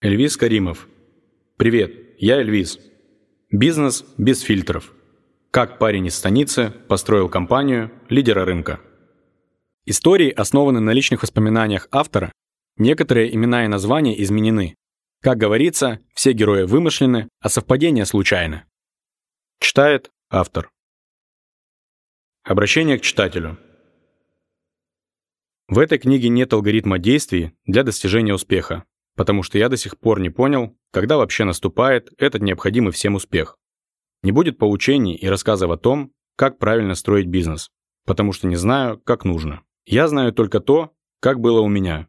Эльвис Каримов. Привет, я Эльвис. Бизнес без фильтров. Как парень из станицы построил компанию лидера рынка. Истории основаны на личных воспоминаниях автора. Некоторые имена и названия изменены. Как говорится, все герои вымышлены, а совпадения случайны. Читает автор. Обращение к читателю. В этой книге нет алгоритма действий для достижения успеха, потому что я до сих пор не понял, когда вообще наступает этот необходимый всем успех. Не будет поучений и рассказов о том, как правильно строить бизнес, потому что не знаю, как нужно. Я знаю только то, как было у меня.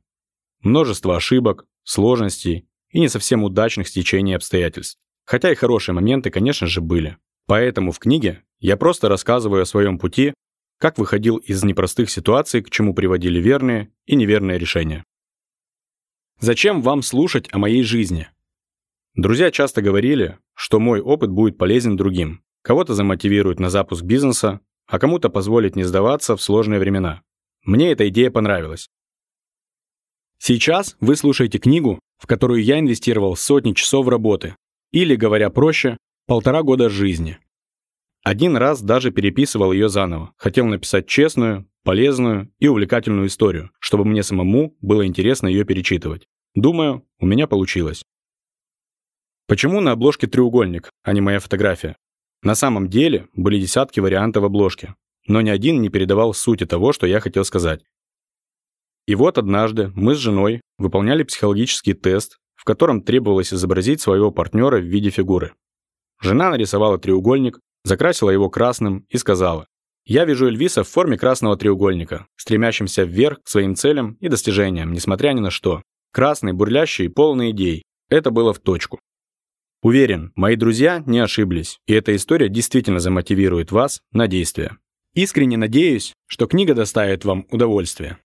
Множество ошибок, сложностей и не совсем удачных стечений обстоятельств. Хотя и хорошие моменты, конечно же, были. Поэтому в книге я просто рассказываю о своем пути, как выходил из непростых ситуаций, к чему приводили верные и неверные решения. Зачем вам слушать о моей жизни? Друзья часто говорили, что мой опыт будет полезен другим. Кого-то замотивирует на запуск бизнеса, а кому-то позволит не сдаваться в сложные времена. Мне эта идея понравилась. Сейчас вы слушаете книгу, в которую я инвестировал сотни часов работы, или, говоря проще, полтора года жизни. Один раз даже переписывал ее заново, хотел написать честную, полезную и увлекательную историю, чтобы мне самому было интересно ее перечитывать. Думаю, у меня получилось. Почему на обложке треугольник, а не моя фотография? На самом деле были десятки вариантов обложки, но ни один не передавал сути того, что я хотел сказать. И вот однажды мы с женой выполняли психологический тест, в котором требовалось изобразить своего партнера в виде фигуры. Жена нарисовала треугольник, закрасила его красным и сказала, я вижу Эльвиса в форме красного треугольника, стремящимся вверх к своим целям и достижениям, несмотря ни на что. Красный, бурлящий и полный идей. Это было в точку. Уверен, мои друзья не ошиблись, и эта история действительно замотивирует вас на действие. Искренне надеюсь, что книга доставит вам удовольствие.